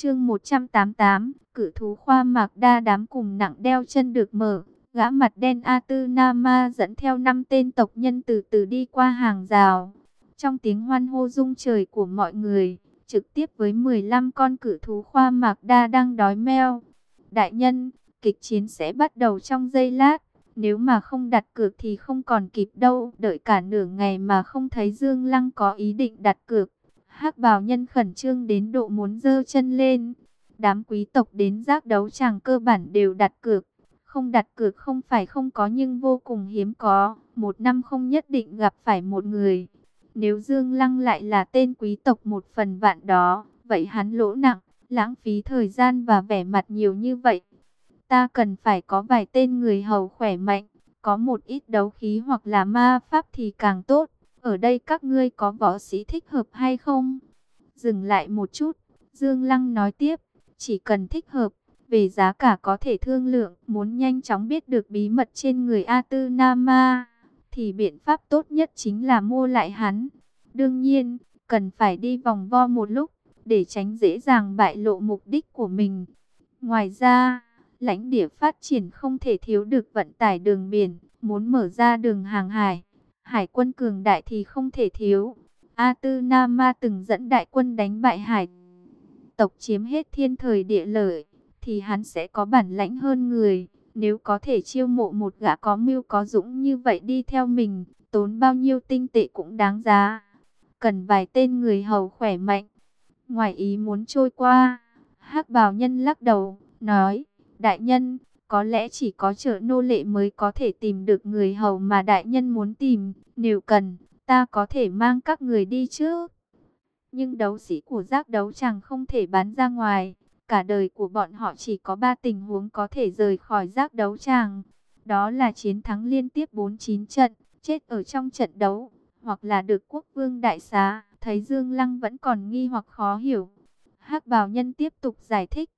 Chương 188, cử thú khoa mạc đa đám cùng nặng đeo chân được mở. Gã mặt đen A Tư Nama dẫn theo năm tên tộc nhân từ từ đi qua hàng rào. Trong tiếng hoan hô rung trời của mọi người, trực tiếp với 15 con cử thú khoa mạc đa đang đói meo. Đại nhân, kịch chiến sẽ bắt đầu trong giây lát. Nếu mà không đặt cược thì không còn kịp đâu. Đợi cả nửa ngày mà không thấy Dương Lăng có ý định đặt cược hắc bào nhân khẩn trương đến độ muốn dơ chân lên. Đám quý tộc đến giác đấu chàng cơ bản đều đặt cược. Không đặt cược không phải không có nhưng vô cùng hiếm có. Một năm không nhất định gặp phải một người. Nếu Dương Lăng lại là tên quý tộc một phần vạn đó, vậy hắn lỗ nặng, lãng phí thời gian và vẻ mặt nhiều như vậy. Ta cần phải có vài tên người hầu khỏe mạnh, có một ít đấu khí hoặc là ma pháp thì càng tốt. Ở đây các ngươi có võ sĩ thích hợp hay không? Dừng lại một chút, Dương Lăng nói tiếp, chỉ cần thích hợp, về giá cả có thể thương lượng, muốn nhanh chóng biết được bí mật trên người A Tư Nama, thì biện pháp tốt nhất chính là mua lại hắn. Đương nhiên, cần phải đi vòng vo một lúc, để tránh dễ dàng bại lộ mục đích của mình. Ngoài ra, lãnh địa phát triển không thể thiếu được vận tải đường biển, muốn mở ra đường hàng hải hải quân cường đại thì không thể thiếu. A Tư Na Ma từng dẫn đại quân đánh bại hải tộc chiếm hết thiên thời địa lợi, thì hắn sẽ có bản lãnh hơn người. Nếu có thể chiêu mộ một gã có mưu có dũng như vậy đi theo mình, tốn bao nhiêu tinh tệ cũng đáng giá. Cần vài tên người hầu khỏe mạnh. Ngoài ý muốn trôi qua, hắc bào nhân lắc đầu, nói, đại nhân, có lẽ chỉ có chợ nô lệ mới có thể tìm được người hầu mà đại nhân muốn tìm. Nếu cần, ta có thể mang các người đi chứ Nhưng đấu sĩ của giác đấu chẳng không thể bán ra ngoài. Cả đời của bọn họ chỉ có ba tình huống có thể rời khỏi giác đấu tràng. Đó là chiến thắng liên tiếp 49 trận, chết ở trong trận đấu, hoặc là được quốc vương đại xá. Thấy Dương Lăng vẫn còn nghi hoặc khó hiểu. hắc bào nhân tiếp tục giải thích.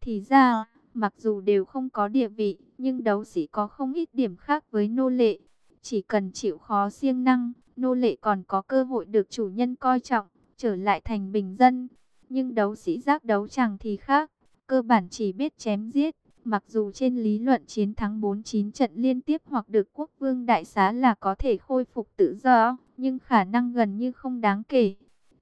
Thì ra, Mặc dù đều không có địa vị, nhưng đấu sĩ có không ít điểm khác với nô lệ. Chỉ cần chịu khó siêng năng, nô lệ còn có cơ hội được chủ nhân coi trọng, trở lại thành bình dân. Nhưng đấu sĩ giác đấu chẳng thì khác, cơ bản chỉ biết chém giết. Mặc dù trên lý luận chiến thắng 49 trận liên tiếp hoặc được quốc vương đại xá là có thể khôi phục tự do, nhưng khả năng gần như không đáng kể.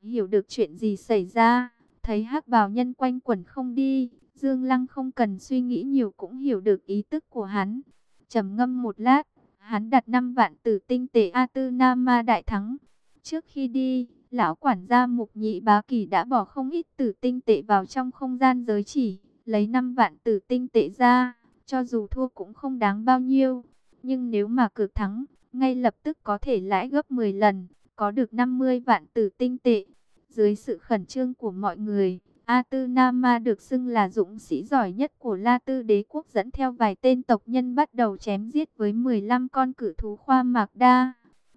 Hiểu được chuyện gì xảy ra, thấy hắc bào nhân quanh quẩn không đi, Dương Lăng không cần suy nghĩ nhiều cũng hiểu được ý tức của hắn. trầm ngâm một lát, hắn đặt 5 vạn tử tinh tệ A Tư Nam Ma đại thắng. Trước khi đi, lão quản gia Mục Nhị Bá Kỳ đã bỏ không ít tử tinh tệ vào trong không gian giới chỉ, lấy 5 vạn tử tinh tệ ra, cho dù thua cũng không đáng bao nhiêu. Nhưng nếu mà cược thắng, ngay lập tức có thể lãi gấp 10 lần, có được 50 vạn tử tinh tệ. Dưới sự khẩn trương của mọi người, A Tư Nama được xưng là dũng sĩ giỏi nhất của La Tư đế quốc dẫn theo vài tên tộc nhân bắt đầu chém giết với 15 con cử thú khoa mạc đa.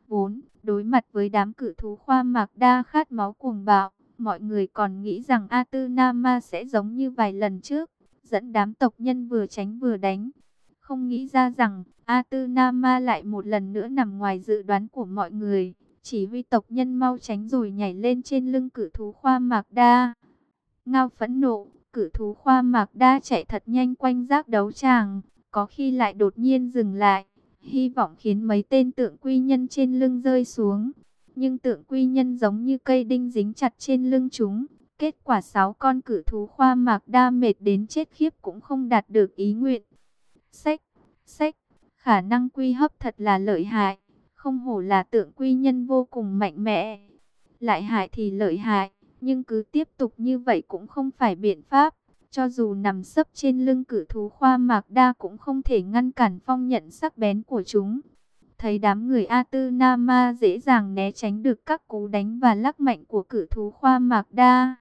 4. Đối mặt với đám cử thú khoa mạc đa khát máu cuồng bạo, mọi người còn nghĩ rằng A Tư Nama sẽ giống như vài lần trước, dẫn đám tộc nhân vừa tránh vừa đánh. Không nghĩ ra rằng A Tư Nama lại một lần nữa nằm ngoài dự đoán của mọi người, chỉ huy tộc nhân mau tránh rồi nhảy lên trên lưng cử thú khoa mạc đa. Ngao phẫn nộ, cử thú khoa mạc đa chạy thật nhanh quanh giác đấu tràng, có khi lại đột nhiên dừng lại, hy vọng khiến mấy tên tượng quy nhân trên lưng rơi xuống. Nhưng tượng quy nhân giống như cây đinh dính chặt trên lưng chúng. Kết quả sáu con cử thú khoa mạc đa mệt đến chết khiếp cũng không đạt được ý nguyện. Sách, sách, khả năng quy hấp thật là lợi hại. Không hổ là tượng quy nhân vô cùng mạnh mẽ. Lại hại thì lợi hại. Nhưng cứ tiếp tục như vậy cũng không phải biện pháp. Cho dù nằm sấp trên lưng cử thú khoa mạc đa cũng không thể ngăn cản phong nhận sắc bén của chúng. Thấy đám người A Tư na ma dễ dàng né tránh được các cú đánh và lắc mạnh của cử thú khoa mạc đa.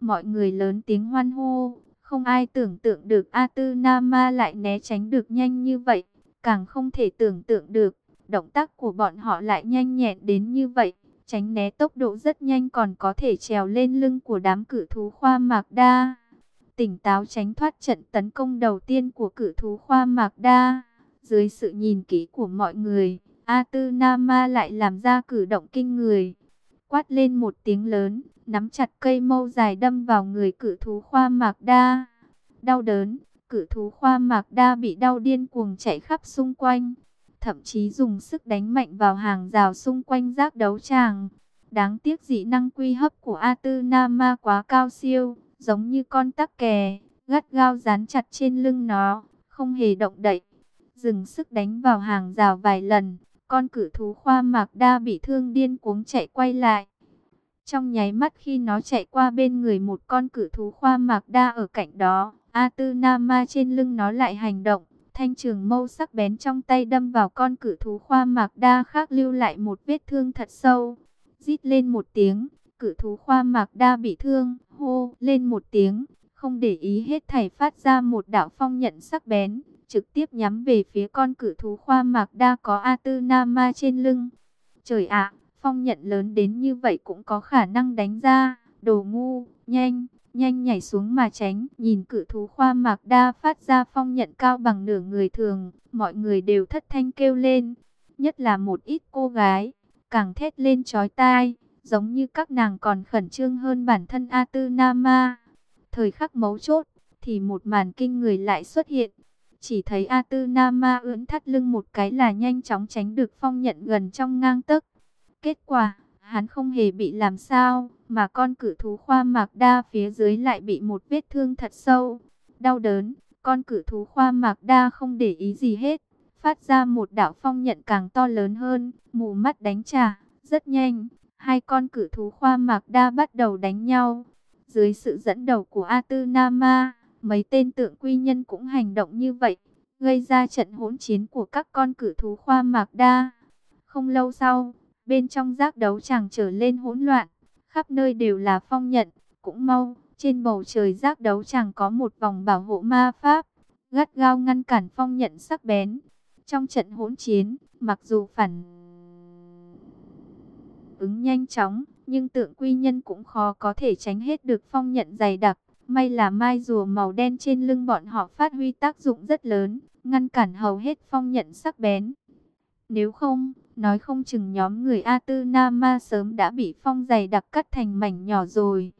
Mọi người lớn tiếng hoan hô, không ai tưởng tượng được A Tư na ma lại né tránh được nhanh như vậy. Càng không thể tưởng tượng được, động tác của bọn họ lại nhanh nhẹn đến như vậy tránh né tốc độ rất nhanh còn có thể trèo lên lưng của đám cử thú khoa mạc đa. Tỉnh táo tránh thoát trận tấn công đầu tiên của cử thú khoa mạc đa. Dưới sự nhìn kỹ của mọi người, A Tư Nama lại làm ra cử động kinh người. quát lên một tiếng lớn, nắm chặt cây mâu dài đâm vào người cử thú khoa mạc đa. Đau đớn, cử thú khoa mạc đa bị đau điên cuồng chạy khắp xung quanh, thậm chí dùng sức đánh mạnh vào hàng rào xung quanh giác đấu tràng. Đáng tiếc dị năng quy hấp của A Tư Nama quá cao siêu, giống như con tắc kè, gắt gao dán chặt trên lưng nó, không hề động đậy. Dừng sức đánh vào hàng rào vài lần, con cử thú khoa mạc đa bị thương điên cuống chạy quay lại. Trong nháy mắt khi nó chạy qua bên người một con cử thú khoa mạc đa ở cạnh đó, A Tư Nama trên lưng nó lại hành động. Thanh trường mâu sắc bén trong tay đâm vào con cử thú khoa mạc đa khác lưu lại một vết thương thật sâu. Rít lên một tiếng, cử thú khoa mạc đa bị thương, hô lên một tiếng, không để ý hết thảy phát ra một đạo phong nhận sắc bén, trực tiếp nhắm về phía con cử thú khoa mạc đa có A Tư Nama trên lưng. Trời ạ, phong nhận lớn đến như vậy cũng có khả năng đánh ra, đồ ngu, nhanh, nhanh nhảy xuống mà tránh. Nhìn cử thú khoa mạc đa phát ra phong nhận cao bằng nửa người thường, mọi người đều thất thanh kêu lên, nhất là một ít cô gái, càng thét lên chói tai, giống như các nàng còn khẩn trương hơn bản thân A Tư Nama. Thời khắc mấu chốt, thì một màn kinh người lại xuất hiện. Chỉ thấy A Tư Nama ưỡn thắt lưng một cái là nhanh chóng tránh được phong nhận gần trong ngang tấc. Kết quả, hắn không hề bị làm sao, mà con cử thú khoa mạc đa phía dưới lại bị một vết thương thật sâu. Đau đớn, con cử thú khoa mạc đa không để ý gì hết, phát ra một đạo phong nhận càng to lớn hơn, mù mắt đánh trả, rất nhanh. Hai con cử thú khoa mạc đa bắt đầu đánh nhau. Dưới sự dẫn đầu của A Tư Nama, mấy tên tượng quy nhân cũng hành động như vậy, gây ra trận hỗn chiến của các con cử thú khoa mạc đa. Không lâu sau, bên trong giác đấu chẳng trở lên hỗn loạn, khắp nơi đều là phong nhận, cũng mau, trên bầu trời giác đấu chẳng có một vòng bảo hộ ma pháp, gắt gao ngăn cản phong nhận sắc bén. Trong trận hỗn chiến, mặc dù phản ứng nhanh chóng, nhưng tượng quy nhân cũng khó có thể tránh hết được phong nhận dày đặc. May là mai rùa màu đen trên lưng bọn họ phát huy tác dụng rất lớn, ngăn cản hầu hết phong nhận sắc bén. Nếu không, nói không chừng nhóm người A Tư Nama sớm đã bị phong dày đặc cắt thành mảnh nhỏ rồi.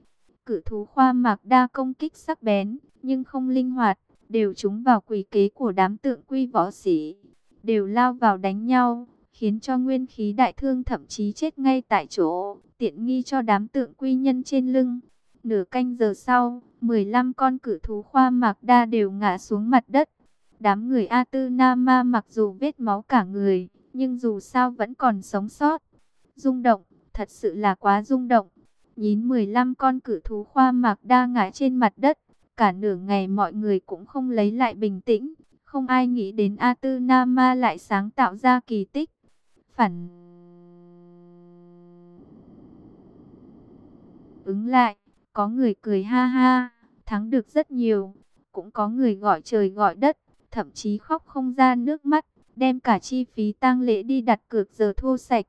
Cử thú khoa mạc đa công kích sắc bén, nhưng không linh hoạt, đều trúng vào quỷ kế của đám tượng quy võ sĩ. Đều lao vào đánh nhau, khiến cho nguyên khí đại thương thậm chí chết ngay tại chỗ, tiện nghi cho đám tượng quy nhân trên lưng. Nửa canh giờ sau, 15 con cử thú khoa mạc đa đều ngã xuống mặt đất. Đám người A Tư Nama mặc dù vết máu cả người, nhưng dù sao vẫn còn sống sót. Rung động, thật sự là quá rung động. Nhìn 15 con cử thú khoa mạc đa ngã trên mặt đất, cả nửa ngày mọi người cũng không lấy lại bình tĩnh. Không ai nghĩ đến A Tư Na Ma lại sáng tạo ra kỳ tích. Phản ứng lại, có người cười ha ha, thắng được rất nhiều. Cũng có người gọi trời gọi đất, thậm chí khóc không ra nước mắt, đem cả chi phí tang lễ đi đặt cược giờ thua sạch.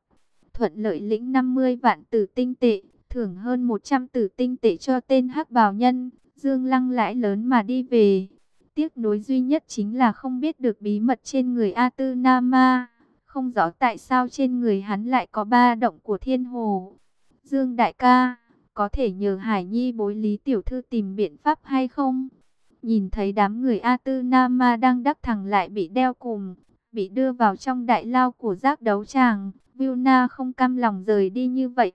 Thuận lợi lĩnh 50 vạn tử tinh tệ, thưởng hơn 100 tử tinh tệ cho tên hắc bào nhân, dương lăng lãi lớn mà đi về. Tiếc nối duy nhất chính là không biết được bí mật trên người A Tư Nama. Không rõ tại sao trên người hắn lại có ba động của thiên hồ. Dương đại ca, có thể nhờ Hải Nhi bối lý tiểu thư tìm biện pháp hay không? Nhìn thấy đám người A Tư Nama đang đắc thẳng lại bị đeo cùng, bị đưa vào trong đại lao của giác đấu tràng. Vilna không cam lòng rời đi như vậy.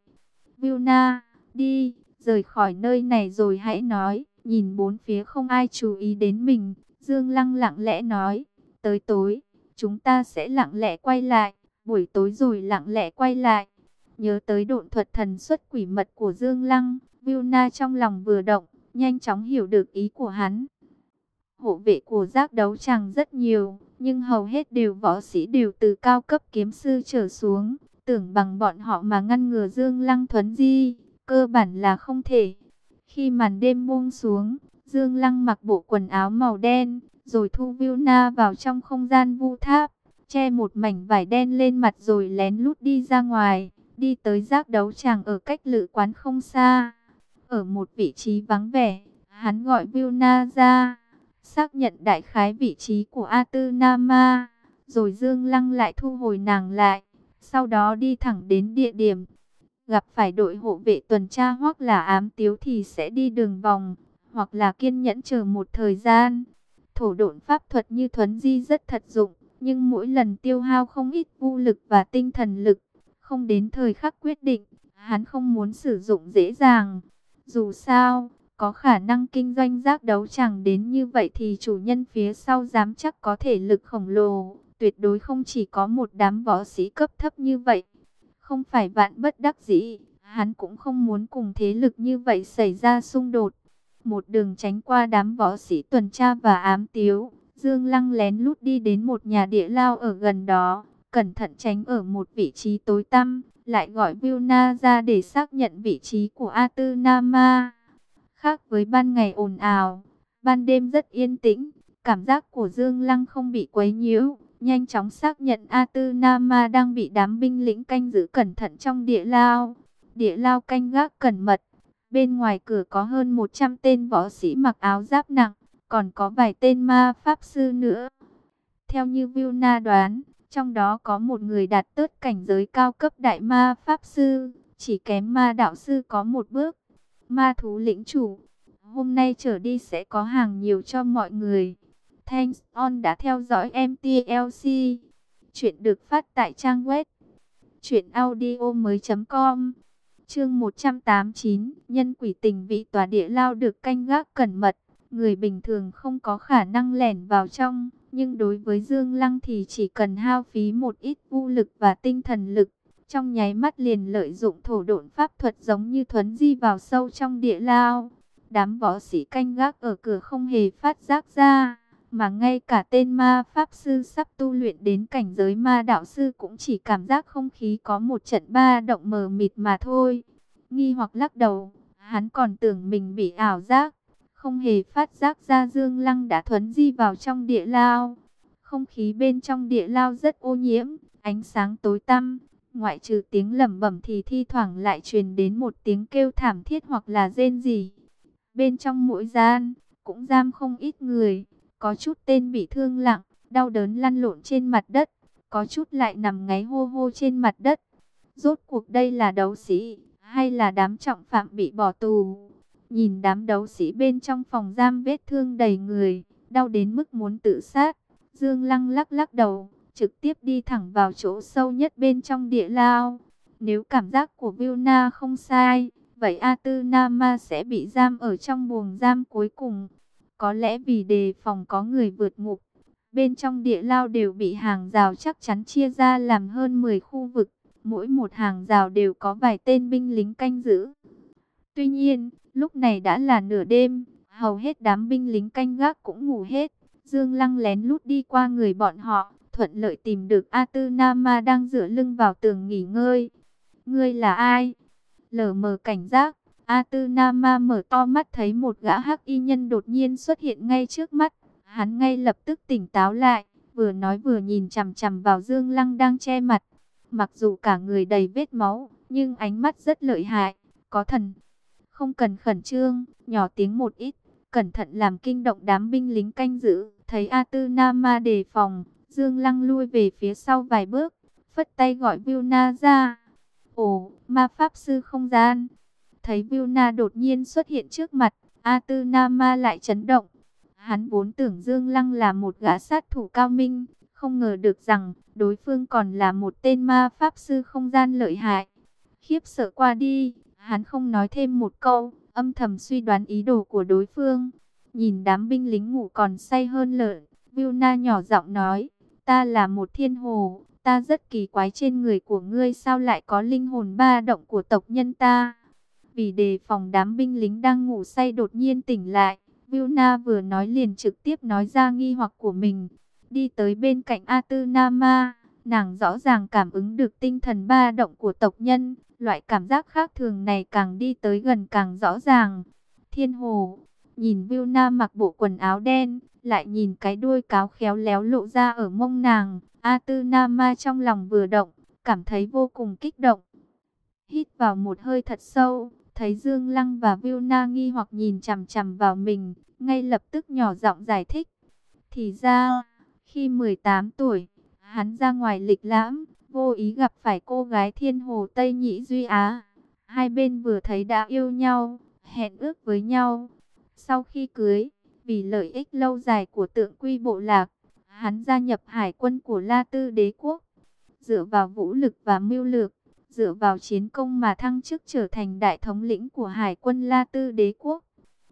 Vilna, đi, rời khỏi nơi này rồi hãy nói. Nhìn bốn phía không ai chú ý đến mình, Dương Lăng lặng lẽ nói, tới tối, chúng ta sẽ lặng lẽ quay lại, buổi tối rồi lặng lẽ quay lại. Nhớ tới độn thuật thần xuất quỷ mật của Dương Lăng, Vilna trong lòng vừa động, nhanh chóng hiểu được ý của hắn. Hộ vệ của giác đấu chàng rất nhiều, nhưng hầu hết đều võ sĩ đều từ cao cấp kiếm sư trở xuống. Tưởng bằng bọn họ mà ngăn ngừa Dương Lăng thuấn di, cơ bản là không thể. Khi màn đêm buông xuống, Dương Lăng mặc bộ quần áo màu đen, rồi thu Vilna vào trong không gian vu tháp, che một mảnh vải đen lên mặt rồi lén lút đi ra ngoài, đi tới giác đấu tràng ở cách lự quán không xa. Ở một vị trí vắng vẻ, hắn gọi Vilna ra, xác nhận đại khái vị trí của A Tư Nama, rồi Dương Lăng lại thu hồi nàng lại, sau đó đi thẳng đến địa điểm. gặp phải đội hộ vệ tuần tra hoặc là ám tiếu thì sẽ đi đường vòng, hoặc là kiên nhẫn chờ một thời gian. Thổ độn pháp thuật như thuấn di rất thật dụng, nhưng mỗi lần tiêu hao không ít vũ lực và tinh thần lực, không đến thời khắc quyết định, hắn không muốn sử dụng dễ dàng. Dù sao, có khả năng kinh doanh giác đấu chẳng đến như vậy thì chủ nhân phía sau dám chắc có thể lực khổng lồ, tuyệt đối không chỉ có một đám võ sĩ cấp thấp như vậy. Không phải vạn bất đắc dĩ, hắn cũng không muốn cùng thế lực như vậy xảy ra xung đột. Một đường tránh qua đám võ sĩ tuần tra và ám tiếu, Dương Lăng lén lút đi đến một nhà địa lao ở gần đó, cẩn thận tránh ở một vị trí tối tăm, lại gọi Vilna ra để xác nhận vị trí của A Tư Nama. Khác với ban ngày ồn ào, ban đêm rất yên tĩnh, cảm giác của Dương Lăng không bị quấy nhiễu, nhanh chóng xác nhận A Tư Nama đang bị đám binh lĩnh canh giữ cẩn thận trong địa lao. Địa lao canh gác cẩn mật, bên ngoài cửa có hơn 100 tên võ sĩ mặc áo giáp nặng, còn có vài tên ma pháp sư nữa. Theo như Vilna đoán, trong đó có một người đạt tớt cảnh giới cao cấp đại ma pháp sư, chỉ kém ma đạo sư có một bước. Ma thú lĩnh chủ, hôm nay trở đi sẽ có hàng nhiều cho mọi người. Thanks on đã theo dõi MTLC. Chuyện được phát tại trang web truyệnaudiomoi.com. Chương 189, nhân quỷ tình vị tòa địa lao được canh gác cẩn mật, người bình thường không có khả năng lẻn vào trong, nhưng đối với Dương Lăng thì chỉ cần hao phí một ít vũ lực và tinh thần lực, trong nháy mắt liền lợi dụng thổ độn pháp thuật giống như thuấn di vào sâu trong địa lao. Đám võ sĩ canh gác ở cửa không hề phát giác ra mà ngay cả tên ma pháp sư sắp tu luyện đến cảnh giới ma đạo sư cũng chỉ cảm giác không khí có một trận ba động mờ mịt mà thôi. Nghi hoặc lắc đầu, hắn còn tưởng mình bị ảo giác, không hề phát giác ra Dương Lăng đã thuấn di vào trong địa lao. Không khí bên trong địa lao rất ô nhiễm, ánh sáng tối tăm, ngoại trừ tiếng lẩm bẩm thì thi thoảng lại truyền đến một tiếng kêu thảm thiết hoặc là rên rỉ. Bên trong mỗi gian, cũng giam không ít người. Có chút tên bị thương lặng, đau đớn lăn lộn trên mặt đất, có chút lại nằm ngáy hô hô trên mặt đất. Rốt cuộc đây là đấu sĩ, hay là đám trọng phạm bị bỏ tù? Nhìn đám đấu sĩ bên trong phòng giam vết thương đầy người, đau đến mức muốn tự sát. Dương Lăng lắc lắc đầu, trực tiếp đi thẳng vào chỗ sâu nhất bên trong địa lao. Nếu cảm giác của Vilna không sai, vậy A Tư Nama sẽ bị giam ở trong buồng giam cuối cùng. Có lẽ vì đề phòng có người vượt ngục, bên trong địa lao đều bị hàng rào chắc chắn chia ra làm hơn 10 khu vực. Mỗi một hàng rào đều có vài tên binh lính canh giữ. Tuy nhiên, lúc này đã là nửa đêm, hầu hết đám binh lính canh gác cũng ngủ hết. Dương Lăng lén lút đi qua người bọn họ, thuận lợi tìm được A Tư Nama đang dựa lưng vào tường nghỉ ngơi. Ngươi là ai? Lờ mờ cảnh giác, A Tư Nama mở to mắt thấy một gã hắc y nhân đột nhiên xuất hiện ngay trước mắt. Hắn ngay lập tức tỉnh táo lại, vừa nói vừa nhìn chằm chằm vào Dương Lăng đang che mặt. Mặc dù cả người đầy vết máu, nhưng ánh mắt rất lợi hại, có thần. Không cần khẩn trương, nhỏ tiếng một ít, cẩn thận làm kinh động đám binh lính canh giữ. Thấy A Tư Nama đề phòng, Dương Lăng lui về phía sau vài bước, phất tay gọi Vilna ra. Ồ, ma pháp sư không gian. Thấy Vilna đột nhiên xuất hiện trước mặt, A Tư Na Ma lại chấn động. Hắn vốn tưởng Dương Lăng là một gã sát thủ cao minh, không ngờ được rằng đối phương còn là một tên ma pháp sư không gian lợi hại. Khiếp sợ qua đi, hắn không nói thêm một câu, âm thầm suy đoán ý đồ của đối phương. Nhìn đám binh lính ngủ còn say hơn lợn, Vilna nhỏ giọng nói, ta là một thiên hồ, ta rất kỳ quái trên người của ngươi sao lại có linh hồn ba động của tộc nhân ta. Vì đề phòng đám binh lính đang ngủ say đột nhiên tỉnh lại, Vilna vừa nói liền trực tiếp nói ra nghi hoặc của mình. Đi tới bên cạnh A Tư Nama, nàng rõ ràng cảm ứng được tinh thần ba động của tộc nhân. Loại cảm giác khác thường này càng đi tới gần càng rõ ràng. Thiên hồ, nhìn Vilna mặc bộ quần áo đen, lại nhìn cái đuôi cáo khéo léo lộ ra ở mông nàng. A Tư Nama trong lòng vừa động, cảm thấy vô cùng kích động. Hít vào một hơi thật sâu, Thấy Dương Lăng và Na nghi hoặc nhìn chằm chằm vào mình, ngay lập tức nhỏ giọng giải thích. Thì ra, khi 18 tuổi, hắn ra ngoài lịch lãm, vô ý gặp phải cô gái thiên hồ Tây Nhĩ Duy Á. Hai bên vừa thấy đã yêu nhau, hẹn ước với nhau. Sau khi cưới, vì lợi ích lâu dài của tượng quy bộ lạc, hắn gia nhập hải quân của La Tư đế quốc. Dựa vào vũ lực và mưu lược, dựa vào chiến công mà thăng chức trở thành đại thống lĩnh của hải quân La Tư đế quốc.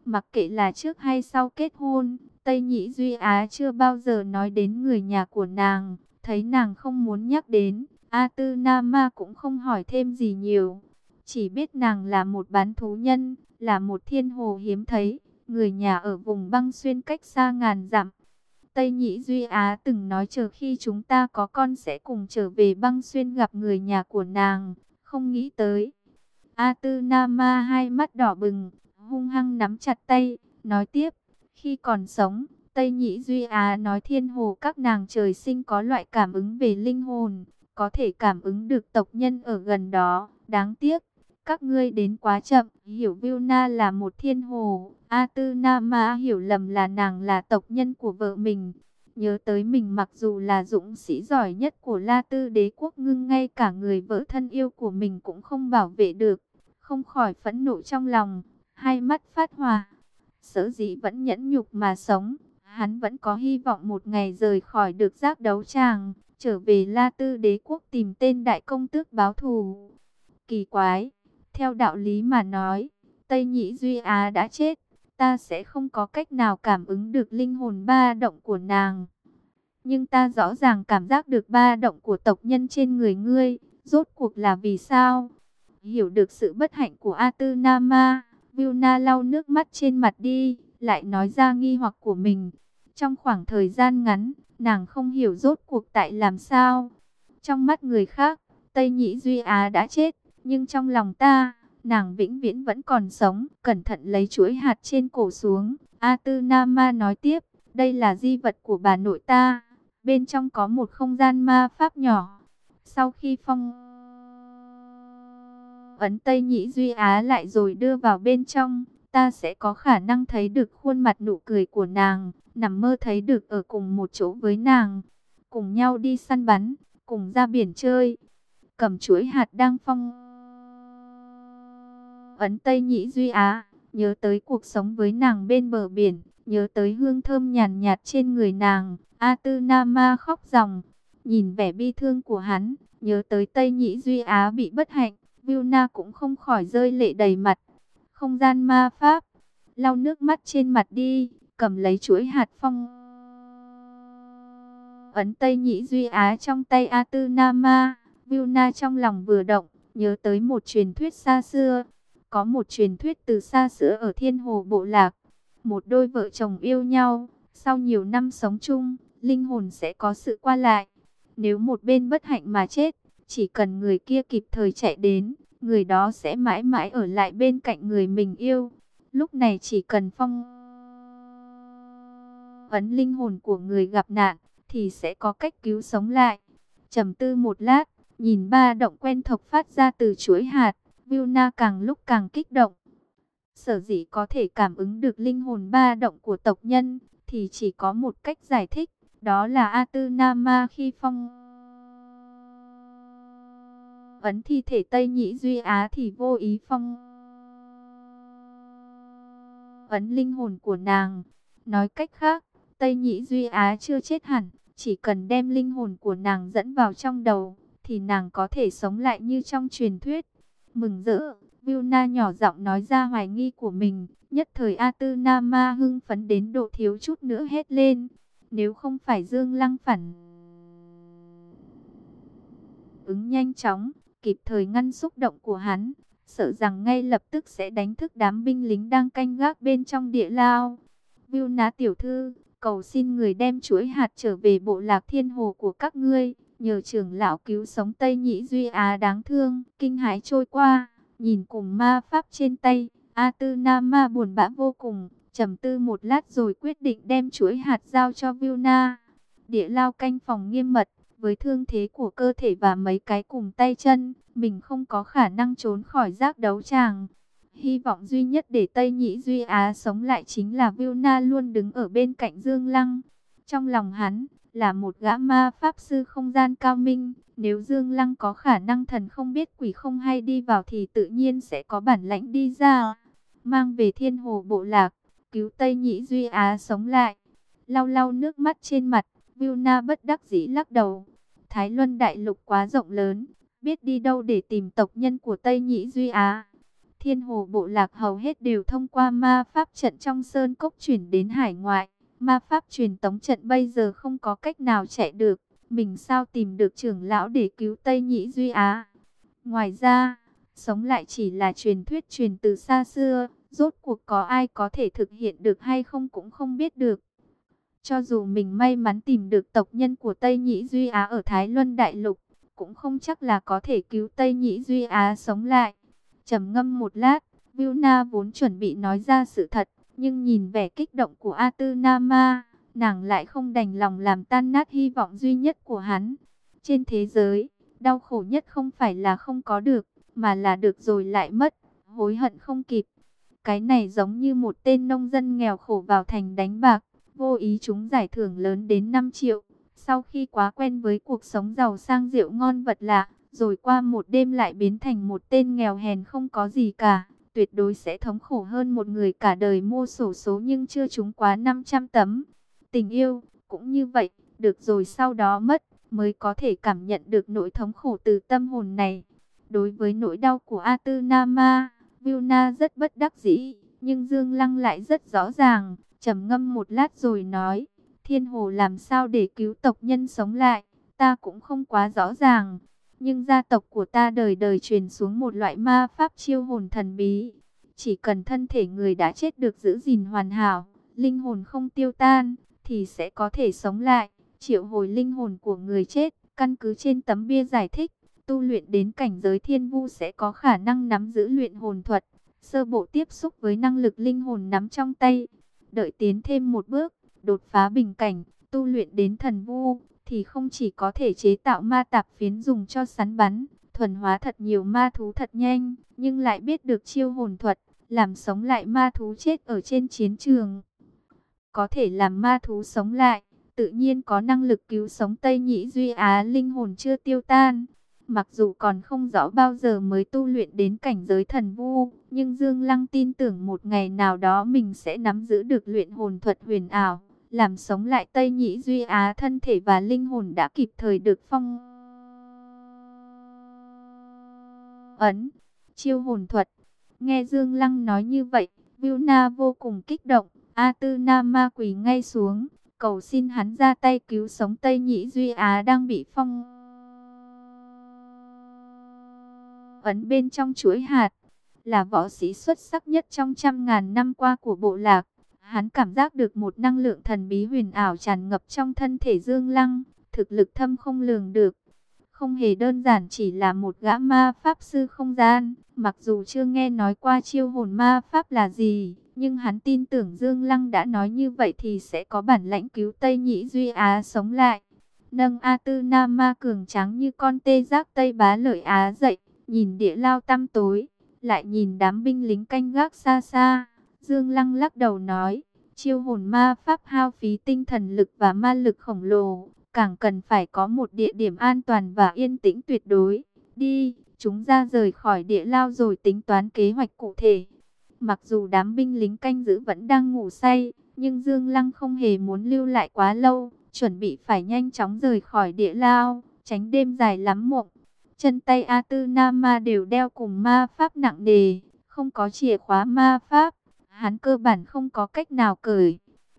Mặc kệ là trước hay sau kết hôn, Tây Nhĩ Duy Á chưa bao giờ nói đến người nhà của nàng, thấy nàng không muốn nhắc đến, A Tư Nama cũng không hỏi thêm gì nhiều. Chỉ biết nàng là một bán thú nhân, là một thiên hồ hiếm thấy, người nhà ở vùng băng xuyên cách xa ngàn dặm. Tây Nhĩ Duy Á từng nói chờ khi chúng ta có con sẽ cùng trở về băng xuyên gặp người nhà của nàng, không nghĩ tới. A Tư Nama hai mắt đỏ bừng, hung hăng nắm chặt tay, nói tiếp, khi còn sống, Tây Nhĩ Duy Á nói thiên hồ các nàng trời sinh có loại cảm ứng về linh hồn, có thể cảm ứng được tộc nhân ở gần đó, đáng tiếc. Các ngươi đến quá chậm, hiểu Vilna là một thiên hồ, A Tư Na Ma hiểu lầm là nàng là tộc nhân của vợ mình. Nhớ tới mình mặc dù là dũng sĩ giỏi nhất của La Tư đế quốc ngưng ngay cả người vợ thân yêu của mình cũng không bảo vệ được, không khỏi phẫn nộ trong lòng, hai mắt phát hòa. Sở dĩ vẫn nhẫn nhục mà sống, hắn vẫn có hy vọng một ngày rời khỏi được giác đấu tràng, trở về La Tư đế quốc tìm tên đại công tước báo thù. Kỳ quái, theo đạo lý mà nói, Tây Nhĩ Duy Á đã chết, ta sẽ không có cách nào cảm ứng được linh hồn ba động của nàng. Nhưng ta rõ ràng cảm giác được ba động của tộc nhân trên người ngươi, rốt cuộc là vì sao? Hiểu được sự bất hạnh của A Tư Nama, Vilna lau nước mắt trên mặt đi, lại nói ra nghi hoặc của mình. Trong khoảng thời gian ngắn, nàng không hiểu rốt cuộc tại làm sao. Trong mắt người khác, Tây Nhĩ Duy Á đã chết, nhưng trong lòng ta, nàng vĩnh viễn vẫn còn sống. Cẩn thận lấy chuỗi hạt trên cổ xuống. A Tư Nama nói tiếp, đây là di vật của bà nội ta. Bên trong có một không gian ma pháp nhỏ. Sau khi phong ấn Tây Nhĩ Duy Á lại rồi đưa vào bên trong, ta sẽ có khả năng thấy được khuôn mặt nụ cười của nàng, nằm mơ thấy được ở cùng một chỗ với nàng, cùng nhau đi săn bắn, cùng ra biển chơi, cầm chuỗi hạt đang phong ấn Tây Nhĩ Duy Á, nhớ tới cuộc sống với nàng bên bờ biển, nhớ tới hương thơm nhàn nhạt trên người nàng, A Tư na ma khóc ròng, nhìn vẻ bi thương của hắn, nhớ tới Tây Nhĩ Duy Á bị bất hạnh, Vilna cũng không khỏi rơi lệ đầy mặt. Không gian ma pháp, lau nước mắt trên mặt đi, cầm lấy chuỗi hạt phong. Ấn Tây Nhĩ Duy Á trong tay A Tư na ma Vilna trong lòng vừa động, nhớ tới một truyền thuyết xa xưa. Có một truyền thuyết từ xa xưa ở Thiên Hồ Bộ Lạc, một đôi vợ chồng yêu nhau, sau nhiều năm sống chung, linh hồn sẽ có sự qua lại. Nếu một bên bất hạnh mà chết, chỉ cần người kia kịp thời chạy đến, người đó sẽ mãi mãi ở lại bên cạnh người mình yêu. Lúc này chỉ cần phong ấn linh hồn của người gặp nạn, thì sẽ có cách cứu sống lại. trầm tư một lát, nhìn ba động quen thuộc phát ra từ chuỗi hạt, Vilna càng lúc càng kích động. Sở dĩ có thể cảm ứng được linh hồn ba động của tộc nhân, thì chỉ có một cách giải thích, đó là A Tư Nama khi phong ấn thi thể Tây Nhĩ Duy Á thì vô ý phong ấn linh hồn của nàng. Nói cách khác, Tây Nhĩ Duy Á chưa chết hẳn, chỉ cần đem linh hồn của nàng dẫn vào trong đầu, thì nàng có thể sống lại như trong truyền thuyết. Mừng rỡ, Vilna nhỏ giọng nói ra hoài nghi của mình, nhất thời A Tư Nama hưng phấn đến độ thiếu chút nữa hết lên. Nếu không phải Dương Lăng phản ứng nhanh chóng, kịp thời ngăn xúc động của hắn, sợ rằng ngay lập tức sẽ đánh thức đám binh lính đang canh gác bên trong địa lao. Viu ná tiểu thư, cầu xin người đem chuỗi hạt trở về bộ lạc thiên hồ của các ngươi, nhờ trưởng lão cứu sống Tây Nhĩ Duy Á đáng thương, kinh hãi trôi qua, nhìn cùng ma pháp trên tay, A Tư Nam Ma buồn bã vô cùng, trầm tư một lát rồi quyết định đem chuỗi hạt giao cho Na. Địa lao canh phòng nghiêm mật, với thương thế của cơ thể và mấy cái cùng tay chân, mình không có khả năng trốn khỏi giác đấu tràng. Hy vọng duy nhất để Tây Nhĩ Duy Á sống lại chính là Vilna luôn đứng ở bên cạnh Dương Lăng. Trong lòng hắn, là một gã ma pháp sư không gian cao minh. Nếu Dương Lăng có khả năng thần không biết quỷ không hay đi vào thì tự nhiên sẽ có bản lãnh đi ra. Mang về thiên hồ bộ lạc, cứu Tây Nhĩ Duy Á sống lại. Lau lau nước mắt trên mặt, Na bất đắc dĩ lắc đầu. Thái Luân Đại Lục quá rộng lớn, biết đi đâu để tìm tộc nhân của Tây Nhĩ Duy Á. Thiên hồ bộ lạc hầu hết đều thông qua ma pháp trận trong sơn cốc chuyển đến hải ngoại. Ma pháp truyền tống trận bây giờ không có cách nào chạy được. Mình sao tìm được trưởng lão để cứu Tây Nhĩ Duy Á. Ngoài ra, sống lại chỉ là truyền thuyết truyền từ xa xưa. Rốt cuộc có ai có thể thực hiện được hay không cũng không biết được. Cho dù mình may mắn tìm được tộc nhân của Tây Nhĩ Duy Á ở Thái Luân Đại Lục, cũng không chắc là có thể cứu Tây Nhĩ Duy Á sống lại. trầm ngâm một lát, Vilna vốn chuẩn bị nói ra sự thật, nhưng nhìn vẻ kích động của A Tư Nama, nàng lại không đành lòng làm tan nát hy vọng duy nhất của hắn. Trên thế giới, đau khổ nhất không phải là không có được, mà là được rồi lại mất, hối hận không kịp. Cái này giống như một tên nông dân nghèo khổ vào thành đánh bạc, vô ý chúng giải thưởng lớn đến 5 triệu. Sau khi quá quen với cuộc sống giàu sang rượu ngon vật lạ, rồi qua một đêm lại biến thành một tên nghèo hèn không có gì cả, tuyệt đối sẽ thống khổ hơn một người cả đời mua sổ số nhưng chưa trúng quá 500 tấm. Tình yêu, cũng như vậy, được rồi sau đó mất, mới có thể cảm nhận được nỗi thống khổ từ tâm hồn này. Đối với nỗi đau của A Tư Nama, Vilna rất bất đắc dĩ, nhưng Dương Lăng lại rất rõ ràng, trầm ngâm một lát rồi nói, thiên hồ làm sao để cứu tộc nhân sống lại, ta cũng không quá rõ ràng. Nhưng gia tộc của ta đời đời truyền xuống một loại ma pháp chiêu hồn thần bí. Chỉ cần thân thể người đã chết được giữ gìn hoàn hảo, linh hồn không tiêu tan, thì sẽ có thể sống lại, triệu hồi linh hồn của người chết. Căn cứ trên tấm bia giải thích, tu luyện đến cảnh giới thiên vu sẽ có khả năng nắm giữ luyện hồn thuật, sơ bộ tiếp xúc với năng lực linh hồn nắm trong tay. Đợi tiến thêm một bước, đột phá bình cảnh, tu luyện đến thần vu, thì không chỉ có thể chế tạo ma tạp phiến dùng cho sắn bắn, thuần hóa thật nhiều ma thú thật nhanh, nhưng lại biết được chiêu hồn thuật, làm sống lại ma thú chết ở trên chiến trường. Có thể làm ma thú sống lại, tự nhiên có năng lực cứu sống Tây Nhĩ Duy Á linh hồn chưa tiêu tan. Mặc dù còn không rõ bao giờ mới tu luyện đến cảnh giới thần vu, nhưng Dương Lăng tin tưởng một ngày nào đó mình sẽ nắm giữ được luyện hồn thuật huyền ảo, làm sống lại Tây Nhĩ Duy Á thân thể và linh hồn đã kịp thời được phong ấn, chiêu hồn thuật. Nghe Dương Lăng nói như vậy, Vilna vô cùng kích động, A Tư Na Ma quỳ ngay xuống, cầu xin hắn ra tay cứu sống Tây Nhĩ Duy Á đang bị phong ấn bên trong chuỗi hạt, là võ sĩ xuất sắc nhất trong trăm ngàn năm qua của bộ lạc. Hắn cảm giác được một năng lượng thần bí huyền ảo tràn ngập trong thân thể Dương Lăng, thực lực thâm không lường được. Không hề đơn giản chỉ là một gã ma pháp sư không gian, mặc dù chưa nghe nói qua chiêu hồn ma pháp là gì, nhưng hắn tin tưởng Dương Lăng đã nói như vậy thì sẽ có bản lãnh cứu Tây Nhĩ Duy Á sống lại. Nâng A Tư Nam Ma cường trắng như con tê giác Tây Bá Lợi Á dậy, nhìn địa lao tăm tối, lại nhìn đám binh lính canh gác xa xa. Dương Lăng lắc đầu nói, chiêu hồn ma pháp hao phí tinh thần lực và ma lực khổng lồ, càng cần phải có một địa điểm an toàn và yên tĩnh tuyệt đối. Đi, chúng ra rời khỏi địa lao rồi tính toán kế hoạch cụ thể. Mặc dù đám binh lính canh giữ vẫn đang ngủ say, nhưng Dương Lăng không hề muốn lưu lại quá lâu, chuẩn bị phải nhanh chóng rời khỏi địa lao, tránh đêm dài lắm mộng. Chân tay A Tư Nama đều đeo cùng ma pháp nặng nề, không có chìa khóa ma pháp, hắn cơ bản không có cách nào cởi.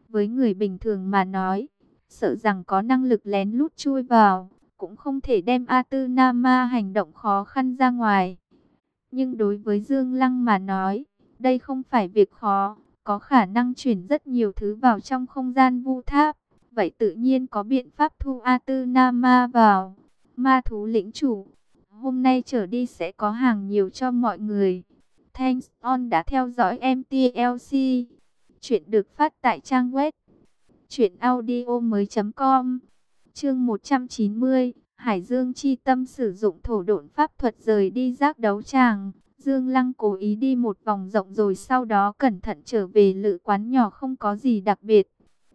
Với người bình thường mà nói, sợ rằng có năng lực lén lút chui vào, cũng không thể đem A Tư Nama hành động khó khăn ra ngoài. Nhưng đối với Dương Lăng mà nói, đây không phải việc khó, có khả năng chuyển rất nhiều thứ vào trong không gian vu tháp. Vậy tự nhiên có biện pháp thu A Tư Nama vào. Ma thú lĩnh chủ, hôm nay trở đi sẽ có hàng nhiều cho mọi người. Thanks on đã theo dõi MTLC. Chuyện được phát tại trang web truyệnaudiomoi.com. Chương 190, Hải Dương chi tâm sử dụng thổ độn pháp thuật rời đi giác đấu tràng. Dương Lăng cố ý đi một vòng rộng rồi sau đó cẩn thận trở về lự quán nhỏ không có gì đặc biệt.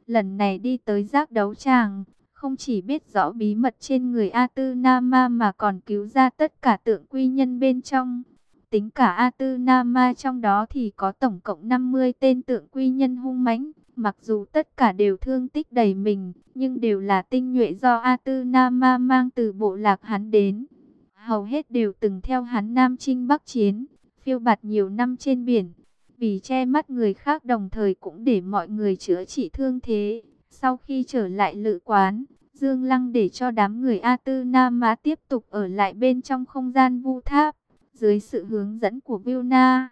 Lần này đi tới giác đấu tràng, không chỉ biết rõ bí mật trên người A Tư Nama mà còn cứu ra tất cả tượng quy nhân bên trong. Tính cả A Tư Na Ma trong đó thì có tổng cộng 50 tên tượng quy nhân hung mãnh. Mặc dù tất cả đều thương tích đầy mình, nhưng đều là tinh nhuệ do A Tư Na Ma mang từ bộ lạc hắn đến. Hầu hết đều từng theo hắn Nam Trinh Bắc Chiến, phiêu bạt nhiều năm trên biển. Vì che mắt người khác đồng thời cũng để mọi người chữa trị thương thế. Sau khi trở lại lự quán, Dương Lăng để cho đám người A Tư Na Ma tiếp tục ở lại bên trong không gian vu tháp. Dưới sự hướng dẫn của Vilna,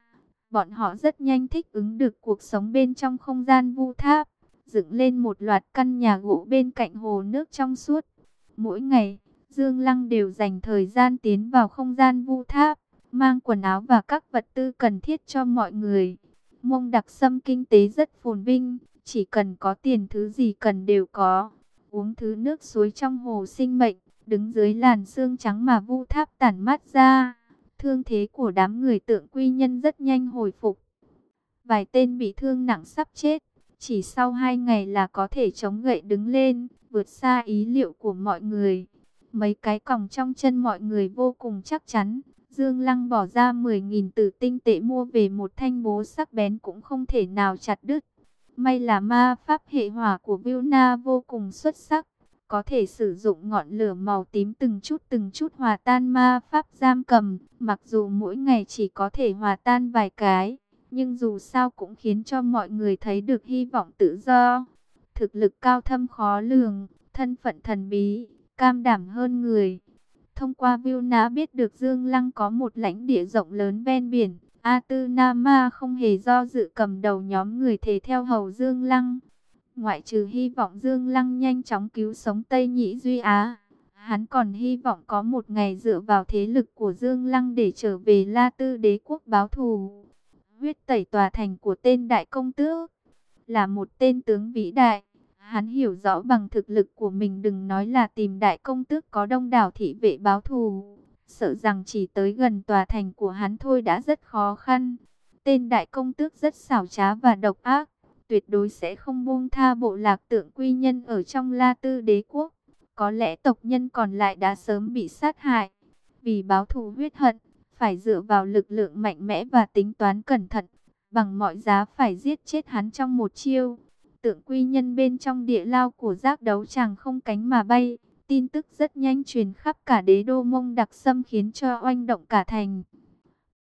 bọn họ rất nhanh thích ứng được cuộc sống bên trong không gian vu tháp. Dựng lên một loạt căn nhà gỗ bên cạnh hồ nước trong suốt. Mỗi ngày, Dương Lăng đều dành thời gian tiến vào không gian vu tháp, mang quần áo và các vật tư cần thiết cho mọi người. Mông đặc sâm kinh tế rất phồn vinh, chỉ cần có tiền thứ gì cần đều có. Uống thứ nước suối trong hồ sinh mệnh, đứng dưới làn sương trắng mà vu tháp tản mát ra. Thương thế của đám người tượng quy nhân rất nhanh hồi phục. Vài tên bị thương nặng sắp chết, chỉ sau hai ngày là có thể chống gậy đứng lên, vượt xa ý liệu của mọi người. Mấy cái còng trong chân mọi người vô cùng chắc chắn. Dương Lăng bỏ ra 10.000 tử tinh tệ mua về một thanh bố sắc bén cũng không thể nào chặt đứt. May là ma pháp hệ hỏa của Vilna vô cùng xuất sắc. Có thể sử dụng ngọn lửa màu tím từng chút từng chút hòa tan ma pháp giam cầm. Mặc dù mỗi ngày chỉ có thể hòa tan vài cái. Nhưng dù sao cũng khiến cho mọi người thấy được hy vọng tự do. Thực lực cao thâm khó lường, thân phận thần bí, cam đảm hơn người. Thông qua Vilna biết được Dương Lăng có một lãnh địa rộng lớn ven biển. A Tư Nama không hề do dự cầm đầu nhóm người thề theo hầu Dương Lăng. Ngoại trừ hy vọng Dương Lăng nhanh chóng cứu sống Tây Nhĩ Duy Á. Hắn còn hy vọng có một ngày dựa vào thế lực của Dương Lăng để trở về La Tư đế quốc báo thù. Huyết tẩy tòa thành của tên đại công tước là một tên tướng vĩ đại Hắn hiểu rõ bằng thực lực của mình đừng nói là tìm đại công tước có đông đảo thị vệ báo thù. Sợ rằng chỉ tới gần tòa thành của hắn thôi đã rất khó khăn. Tên đại công tước rất xảo trá và độc ác. Tuyệt đối sẽ không buông tha bộ lạc tượng quy nhân ở trong La Tư đế quốc. Có lẽ tộc nhân còn lại đã sớm bị sát hại. Vì báo thù huyết hận, phải dựa vào lực lượng mạnh mẽ và tính toán cẩn thận. Bằng mọi giá phải giết chết hắn trong một chiêu tượng quy nhân bên trong địa lao của giác đấu chàng không cánh mà bay. Tin tức rất nhanh truyền khắp cả đế đô mông đặc xâm khiến cho oanh động cả thành.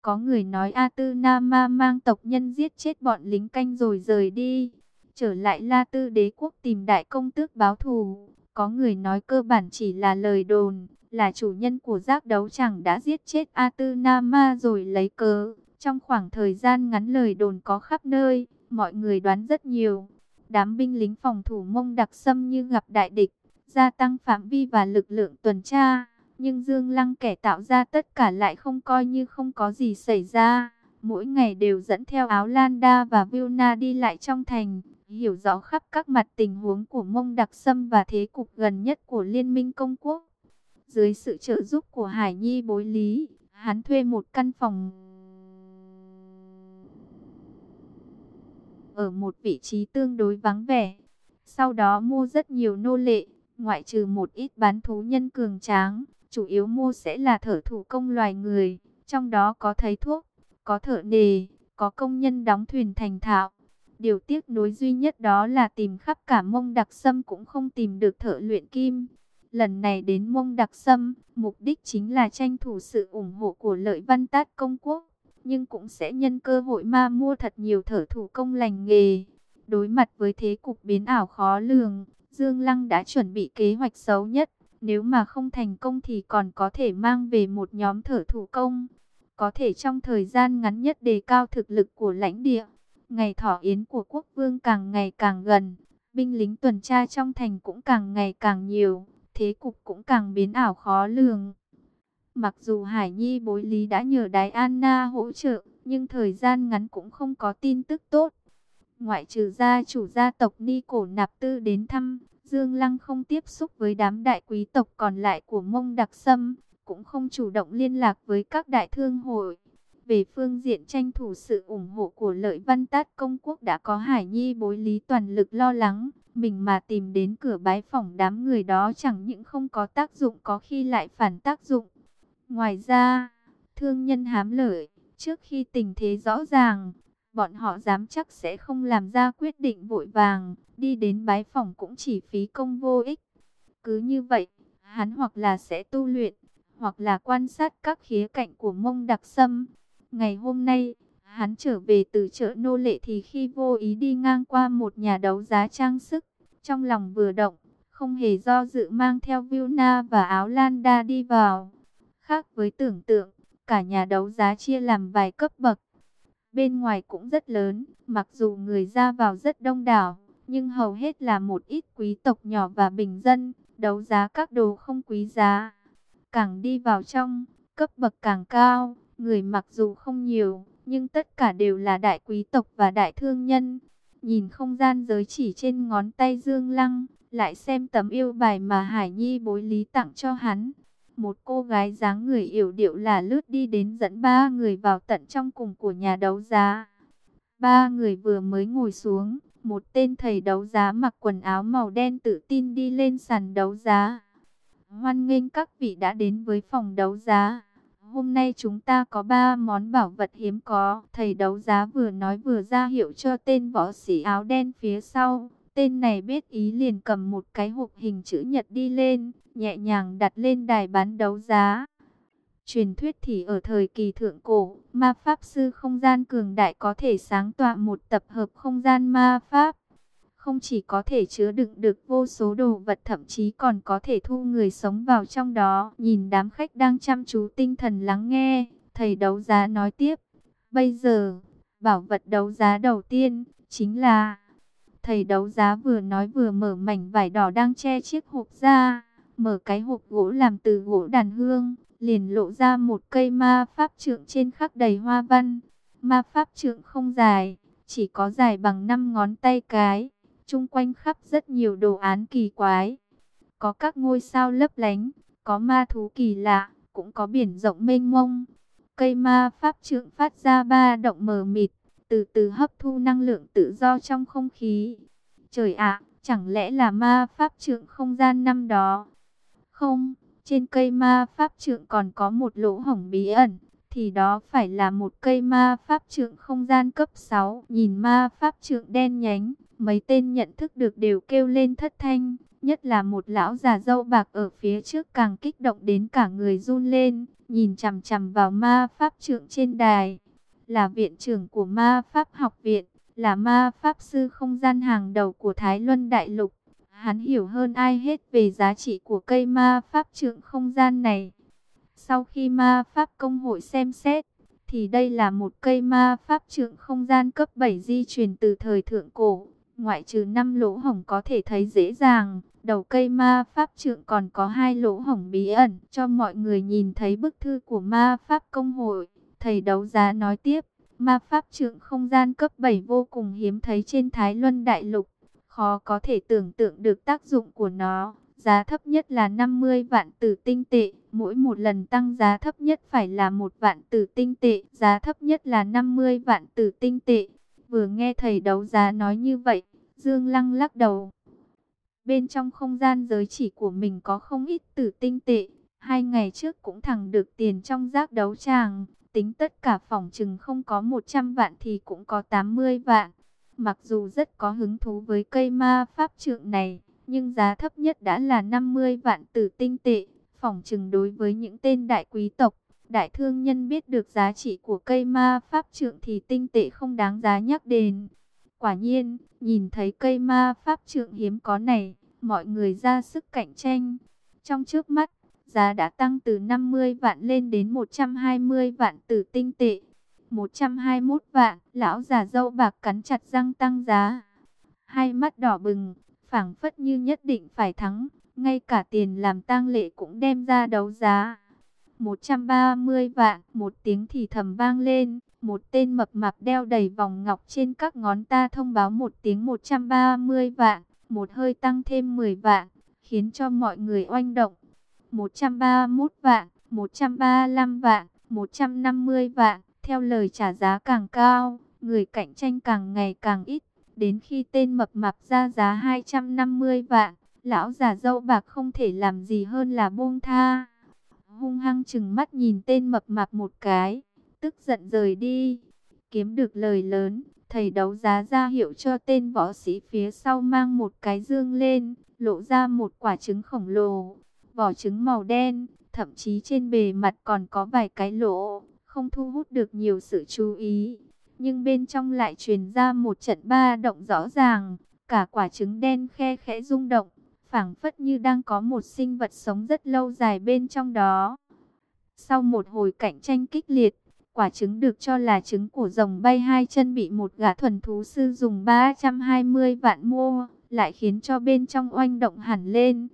Có người nói A Tư Na Ma mang tộc nhân giết chết bọn lính canh rồi rời đi. Trở lại La Tư đế quốc tìm đại công tước báo thù. Có người nói cơ bản chỉ là lời đồn, là chủ nhân của giác đấu chẳng đã giết chết A Tư Na Ma rồi lấy cớ. Trong khoảng thời gian ngắn lời đồn có khắp nơi, mọi người đoán rất nhiều. Đám binh lính phòng thủ mông đặc xâm như gặp đại địch, gia tăng phạm vi và lực lượng tuần tra. Nhưng Dương Lăng kẻ tạo ra tất cả lại không coi như không có gì xảy ra. Mỗi ngày đều dẫn theo áo Landa và Vilna đi lại trong thành, hiểu rõ khắp các mặt tình huống của mông đặc xâm và thế cục gần nhất của Liên minh Công quốc. Dưới sự trợ giúp của Hải Nhi bối lý, hắn thuê một căn phòng ở một vị trí tương đối vắng vẻ. Sau đó mua rất nhiều nô lệ, ngoại trừ một ít bán thú nhân cường tráng, chủ yếu mua sẽ là thợ thủ công loài người, trong đó có thầy thuốc, có thợ nề, có công nhân đóng thuyền thành thạo. Điều tiếc nối duy nhất đó là tìm khắp cả mông đặc sâm cũng không tìm được thợ luyện kim. Lần này đến mông đặc sâm, mục đích chính là tranh thủ sự ủng hộ của lợi văn tát công quốc nhưng cũng sẽ nhân cơ hội ma mua thật nhiều thợ thủ công lành nghề. Đối mặt với thế cục biến ảo khó lường, Dương Lăng đã chuẩn bị kế hoạch xấu nhất. Nếu mà không thành công thì còn có thể mang về một nhóm thở thủ công. Có thể trong thời gian ngắn nhất đề cao thực lực của lãnh địa. Ngày thọ yến của quốc vương càng ngày càng gần. Binh lính tuần tra trong thành cũng càng ngày càng nhiều. Thế cục cũng càng biến ảo khó lường. Mặc dù Hải Nhi bối lý đã nhờ Đái Anna hỗ trợ, nhưng thời gian ngắn cũng không có tin tức tốt. Ngoại trừ gia chủ gia tộc Ni Cổ Nạp Tư đến thăm, Dương Lăng không tiếp xúc với đám đại quý tộc còn lại của Mông Đặc Sâm, cũng không chủ động liên lạc với các đại thương hội. Về phương diện tranh thủ sự ủng hộ của lợi văn tát công quốc đã có Hải Nhi bối lý toàn lực lo lắng, mình mà tìm đến cửa bái phỏng đám người đó chẳng những không có tác dụng có khi lại phản tác dụng. Ngoài ra, thương nhân hám lợi, trước khi tình thế rõ ràng, bọn họ dám chắc sẽ không làm ra quyết định vội vàng, đi đến bái phòng cũng chỉ phí công vô ích. Cứ như vậy, hắn hoặc là sẽ tu luyện, hoặc là quan sát các khía cạnh của mông đặc sâm. Ngày hôm nay, hắn trở về từ chợ nô lệ thì khi vô ý đi ngang qua một nhà đấu giá trang sức, trong lòng vừa động, không hề do dự mang theo Vilna và áo Landa đi vào. Khác với tưởng tượng, cả nhà đấu giá chia làm vài cấp bậc. Bên ngoài cũng rất lớn, mặc dù người ra vào rất đông đảo, nhưng hầu hết là một ít quý tộc nhỏ và bình dân, đấu giá các đồ không quý giá. Càng đi vào trong, cấp bậc càng cao, người mặc dù không nhiều, nhưng tất cả đều là đại quý tộc và đại thương nhân. Nhìn không gian giới chỉ trên ngón tay Dương Lăng, lại xem tấm yêu bài mà Hải Nhi bối lý tặng cho hắn. Một cô gái dáng người yểu điệu là lướt đi đến dẫn ba người vào tận trong cùng của nhà đấu giá. Ba người vừa mới ngồi xuống, một tên thầy đấu giá mặc quần áo màu đen tự tin đi lên sàn đấu giá. Hoan nghênh các vị đã đến với phòng đấu giá. Hôm nay chúng ta có ba món bảo vật hiếm có. Thầy đấu giá vừa nói vừa ra hiệu cho tên võ sĩ áo đen phía sau. Tên này biết ý liền cầm một cái hộp hình chữ nhật đi lên, nhẹ nhàng đặt lên đài bán đấu giá. Truyền thuyết thì ở thời kỳ thượng cổ, ma pháp sư không gian cường đại có thể sáng tọa một tập hợp không gian ma pháp. Không chỉ có thể chứa đựng được vô số đồ vật thậm chí còn có thể thu người sống vào trong đó. Nhìn đám khách đang chăm chú tinh thần lắng nghe, thầy đấu giá nói tiếp. Bây giờ, bảo vật đấu giá đầu tiên chính là... Thầy đấu giá vừa nói vừa mở mảnh vải đỏ đang che chiếc hộp ra, mở cái hộp gỗ làm từ gỗ đàn hương, liền lộ ra một cây ma pháp trượng trên khắc đầy hoa văn. Ma pháp trượng không dài, chỉ có dài bằng 5 ngón tay cái, chung quanh khắp rất nhiều đồ án kỳ quái. Có các ngôi sao lấp lánh, có ma thú kỳ lạ, cũng có biển rộng mênh mông. Cây ma pháp trượng phát ra ba động mờ mịt, từ từ hấp thu năng lượng tự do trong không khí. Trời ạ, chẳng lẽ là ma pháp trượng không gian năm đó? Không, trên cây ma pháp trượng còn có một lỗ hổng bí ẩn, thì đó phải là một cây ma pháp trượng không gian cấp 6. Nhìn ma pháp trượng đen nhánh, mấy tên nhận thức được đều kêu lên thất thanh, nhất là một lão già dâu bạc ở phía trước càng kích động đến cả người run lên, nhìn chằm chằm vào ma pháp trượng trên đài là viện trưởng của ma pháp học viện, là ma pháp sư không gian hàng đầu của Thái Luân Đại Lục. Hắn hiểu hơn ai hết về giá trị của cây ma pháp trượng không gian này. Sau khi ma pháp công hội xem xét, thì đây là một cây ma pháp trượng không gian cấp 7 di truyền từ thời thượng cổ. Ngoại trừ năm lỗ hổng có thể thấy dễ dàng, đầu cây ma pháp trượng còn có hai lỗ hổng bí ẩn cho mọi người nhìn thấy bức thư của ma pháp công hội. Thầy đấu giá nói tiếp, ma pháp trượng không gian cấp 7 vô cùng hiếm thấy trên Thái Luân Đại Lục. Khó có thể tưởng tượng được tác dụng của nó. Giá thấp nhất là 50 vạn tử tinh tệ. Mỗi một lần tăng giá thấp nhất phải là một vạn tử tinh tệ. Giá thấp nhất là 50 vạn tử tinh tệ. Vừa nghe thầy đấu giá nói như vậy, Dương Lăng lắc đầu. Bên trong không gian giới chỉ của mình có không ít tử tinh tệ. Hai ngày trước cũng thẳng được tiền trong giác đấu tràng. Tính tất cả phòng chừng không có 100 vạn thì cũng có 80 vạn. Mặc dù rất có hứng thú với cây ma pháp trượng này, nhưng giá thấp nhất đã là 50 vạn tử tinh tệ. Phòng chừng đối với những tên đại quý tộc, đại thương nhân biết được giá trị của cây ma pháp trượng thì tinh tệ không đáng giá nhắc đến. Quả nhiên, nhìn thấy cây ma pháp trượng hiếm có này, mọi người ra sức cạnh tranh. Trong trước mắt, giá đã tăng từ 50 vạn lên đến 120 vạn tử tinh tệ. 121 vạn, lão già dâu bạc cắn chặt răng tăng giá. Hai mắt đỏ bừng, phảng phất như nhất định phải thắng, ngay cả tiền làm tang lệ cũng đem ra đấu giá. 130 vạn, một tiếng thì thầm vang lên, một tên mập mạp đeo đầy vòng ngọc trên các ngón ta thông báo một tiếng 130 vạn, một hơi tăng thêm 10 vạn, khiến cho mọi người oanh động. 131 vạn, 135 vạn, 150 vạn. Theo lời trả giá càng cao, người cạnh tranh càng ngày càng ít. Đến khi tên mập mạp ra giá 250 vạn, lão già dâu bạc không thể làm gì hơn là buông tha. Hung hăng chừng mắt nhìn tên mập mạp một cái, tức giận rời đi. Kiếm được lời lớn, thầy đấu giá ra hiệu cho tên võ sĩ phía sau mang một cái dương lên, lộ ra một quả trứng khổng lồ. Vỏ trứng màu đen, thậm chí trên bề mặt còn có vài cái lỗ, không thu hút được nhiều sự chú ý. Nhưng bên trong lại truyền ra một trận ba động rõ ràng, cả quả trứng đen khe khẽ rung động, phảng phất như đang có một sinh vật sống rất lâu dài bên trong đó. Sau một hồi cạnh tranh kích liệt, quả trứng được cho là trứng của rồng bay hai chân bị một gã thuần thú sư dùng 320 vạn mua, lại khiến cho bên trong oanh động hẳn lên.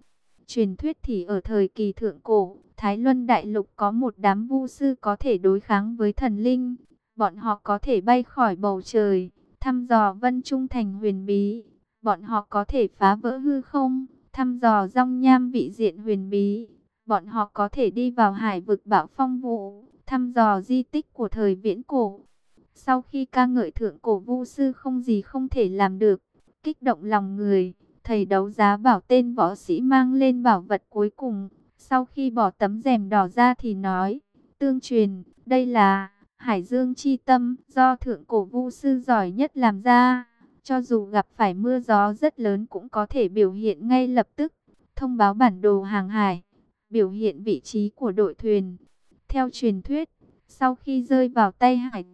Truyền thuyết thì ở thời kỳ thượng cổ, Thái Luân Đại Lục có một đám vu sư có thể đối kháng với thần linh. Bọn họ có thể bay khỏi bầu trời, thăm dò vân trung thành huyền bí. Bọn họ có thể phá vỡ hư không, thăm dò rong nham vị diện huyền bí. Bọn họ có thể đi vào hải vực bão phong vũ, thăm dò di tích của thời viễn cổ. Sau khi ca ngợi thượng cổ vu sư không gì không thể làm được, kích động lòng người, thầy đấu giá bảo tên võ sĩ mang lên bảo vật cuối cùng. Sau khi bỏ tấm rèm đỏ ra thì nói, tương truyền, đây là Hải Dương chi tâm do thượng cổ vu sư giỏi nhất làm ra. Cho dù gặp phải mưa gió rất lớn cũng có thể biểu hiện ngay lập tức, thông báo bản đồ hàng hải, biểu hiện vị trí của đội thuyền. Theo truyền thuyết, sau khi rơi vào tay hải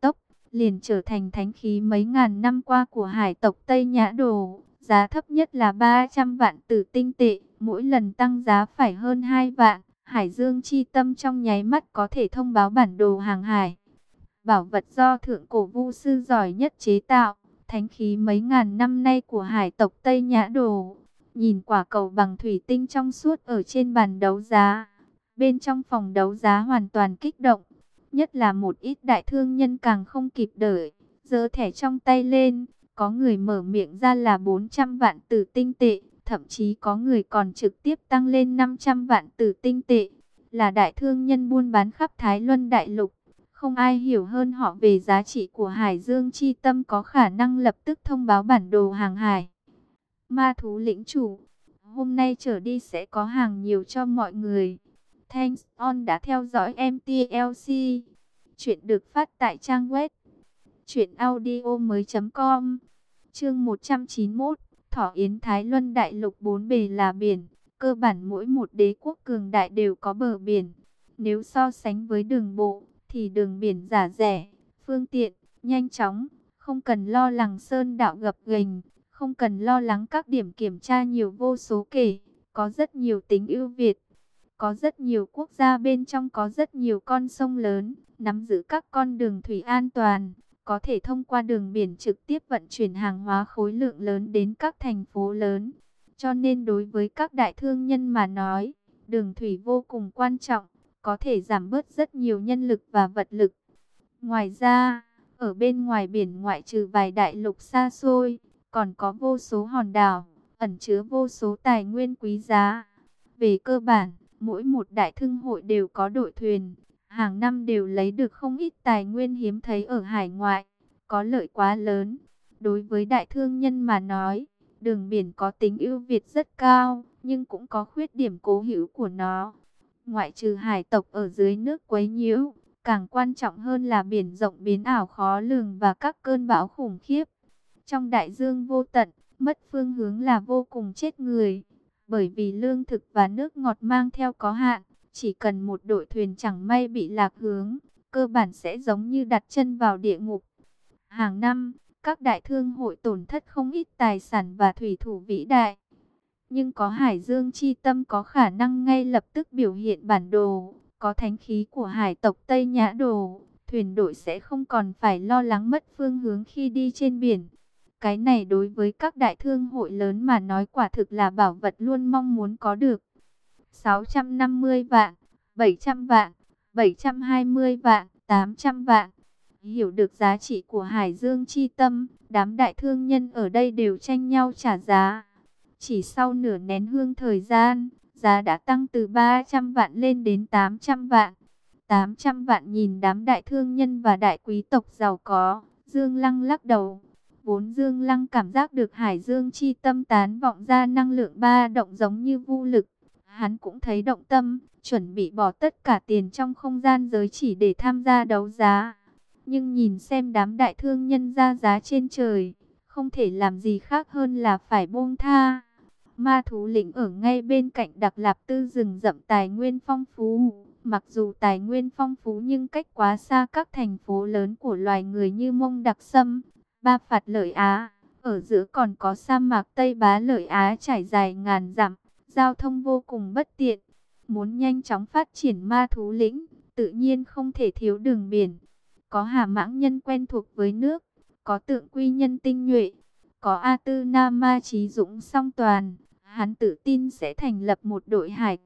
tốc, liền trở thành thánh khí mấy ngàn năm qua của hải tộc Tây Nhã Đồ. Giá thấp nhất là 300 vạn tử tinh tệ, mỗi lần tăng giá phải hơn 2 vạn. Hải Dương chi tâm trong nháy mắt có thể thông báo bản đồ hàng hải. Bảo vật do thượng cổ vu sư giỏi nhất chế tạo, thánh khí mấy ngàn năm nay của hải tộc Tây Nhã Đồ. Nhìn quả cầu bằng thủy tinh trong suốt ở trên bàn đấu giá. Bên trong phòng đấu giá hoàn toàn kích động. Nhất là một ít đại thương nhân càng không kịp đợi. Giơ thẻ trong tay lên. Có người mở miệng ra là 400 vạn tử tinh tệ. Thậm chí có người còn trực tiếp tăng lên 500 vạn tử tinh tệ. Là đại thương nhân buôn bán khắp Thái Luân Đại Lục. Không ai hiểu hơn họ về giá trị của Hải Dương Chi Tâm có khả năng lập tức thông báo bản đồ hàng hải. Ma thú lĩnh chủ, hôm nay trở đi sẽ có hàng nhiều cho mọi người. Thanks on đã theo dõi MTLC. Chuyện được phát tại trang web truyệnaudiomoi.com. Chương 191, Thỏ Yến Thái Luân Đại Lục bốn bề là biển, cơ bản mỗi một đế quốc cường đại đều có bờ biển. Nếu so sánh với đường bộ, thì đường biển giả rẻ, phương tiện, nhanh chóng, không cần lo lắng sơn đạo gập ghềnh, không cần lo lắng các điểm kiểm tra nhiều vô số kể, có rất nhiều tính ưu việt. Có rất nhiều quốc gia bên trong có rất nhiều con sông lớn, nắm giữ các con đường thủy an toàn, có thể thông qua đường biển trực tiếp vận chuyển hàng hóa khối lượng lớn đến các thành phố lớn. Cho nên đối với các đại thương nhân mà nói, đường thủy vô cùng quan trọng, có thể giảm bớt rất nhiều nhân lực và vật lực. Ngoài ra, ở bên ngoài biển ngoại trừ vài đại lục xa xôi, còn có vô số hòn đảo, ẩn chứa vô số tài nguyên quý giá. Về cơ bản, mỗi một đại thương hội đều có đội thuyền, hàng năm đều lấy được không ít tài nguyên hiếm thấy ở hải ngoại, có lợi quá lớn. Đối với đại thương nhân mà nói, đường biển có tính ưu việt rất cao, nhưng cũng có khuyết điểm cố hữu của nó. Ngoại trừ hải tộc ở dưới nước quấy nhiễu, càng quan trọng hơn là biển rộng biến ảo khó lường và các cơn bão khủng khiếp. Trong đại dương vô tận, mất phương hướng là vô cùng chết người, bởi vì lương thực và nước ngọt mang theo có hạn, chỉ cần một đội thuyền chẳng may bị lạc hướng, cơ bản sẽ giống như đặt chân vào địa ngục. Hàng năm, các đại thương hội tổn thất không ít tài sản và thủy thủ vĩ đại. Nhưng có Hải Dương chi tâm có khả năng ngay lập tức biểu hiện bản đồ, có thánh khí của hải tộc Tây Nhã Đồ, thuyền đội sẽ không còn phải lo lắng mất phương hướng khi đi trên biển. Cái này đối với các đại thương hội lớn mà nói quả thực là bảo vật luôn mong muốn có được. 650 vạn, 700 vạn, 720 vạn, 800 vạn. Hiểu được giá trị của Hải Dương chi tâm, đám đại thương nhân ở đây đều tranh nhau trả giá. Chỉ sau nửa nén hương thời gian, giá đã tăng từ 300 vạn lên đến 800 vạn. 800 vạn nhìn đám đại thương nhân và đại quý tộc giàu có, Dương Lăng lắc đầu. Vốn Dương Lăng cảm giác được Hải Dương chi tâm tán vọng ra năng lượng ba động giống như vô lực. Hắn cũng thấy động tâm, chuẩn bị bỏ tất cả tiền trong không gian giới chỉ để tham gia đấu giá. Nhưng nhìn xem đám đại thương nhân ra giá trên trời, không thể làm gì khác hơn là phải buông tha. Ma thú lĩnh ở ngay bên cạnh Đặc Lạp Tư rừng rậm tài nguyên phong phú. Mặc dù tài nguyên phong phú nhưng cách quá xa các thành phố lớn của loài người như Mông Đặc Sâm, Ba Phạt Lợi Á. Ở giữa còn có sa mạc Tây Bá Lợi Á trải dài ngàn dặm, giao thông vô cùng bất tiện. Muốn nhanh chóng phát triển ma thú lĩnh, tự nhiên không thể thiếu đường biển. Có hà mãng nhân quen thuộc với nước, có tượng quy nhân tinh nhuệ, có A Tư Na Ma Trí Dũng song toàn. Hắn tự tin sẽ thành lập một đội hải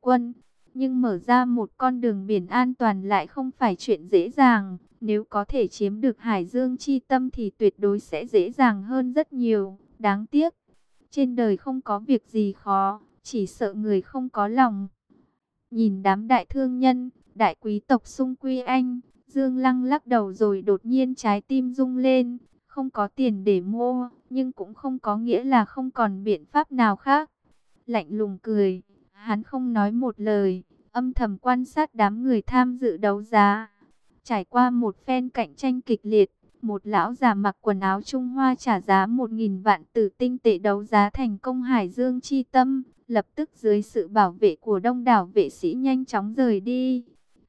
quân. Nhưng mở ra một con đường biển an toàn lại không phải chuyện dễ dàng. Nếu có thể chiếm được Hải Dương chi tâm thì tuyệt đối sẽ dễ dàng hơn rất nhiều. Đáng tiếc, trên đời không có việc gì khó, chỉ sợ người không có lòng. Nhìn đám đại thương nhân, đại quý tộc xung quy anh, Dương Lăng lắc đầu rồi đột nhiên trái tim rung lên, không có tiền để mua, nhưng cũng không có nghĩa là không còn biện pháp nào khác. Lạnh lùng cười, hắn không nói một lời, âm thầm quan sát đám người tham dự đấu giá. Trải qua một phen cạnh tranh kịch liệt, một lão già mặc quần áo Trung Hoa trả giá một nghìn vạn tử tinh tệ đấu giá thành công Hải Dương chi tâm, lập tức dưới sự bảo vệ của đông đảo vệ sĩ nhanh chóng rời đi.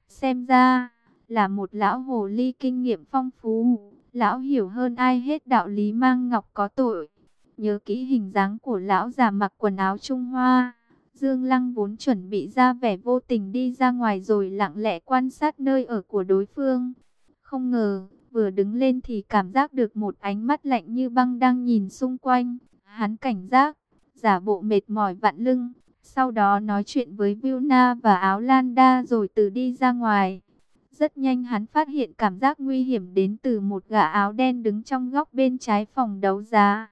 Xem ra, là một lão hồ ly kinh nghiệm phong phú, lão hiểu hơn ai hết đạo lý mang ngọc có tội. Nhớ kỹ hình dáng của lão già mặc quần áo Trung Hoa, Dương Lăng vốn chuẩn bị ra vẻ vô tình đi ra ngoài rồi lặng lẽ quan sát nơi ở của đối phương. Không ngờ, vừa đứng lên thì cảm giác được một ánh mắt lạnh như băng đang nhìn xung quanh. Hắn cảnh giác, giả bộ mệt mỏi vặn lưng, sau đó nói chuyện với Vilna và Áo Landa rồi từ đi ra ngoài. Rất nhanh hắn phát hiện cảm giác nguy hiểm đến từ một gã áo đen đứng trong góc bên trái phòng đấu giá.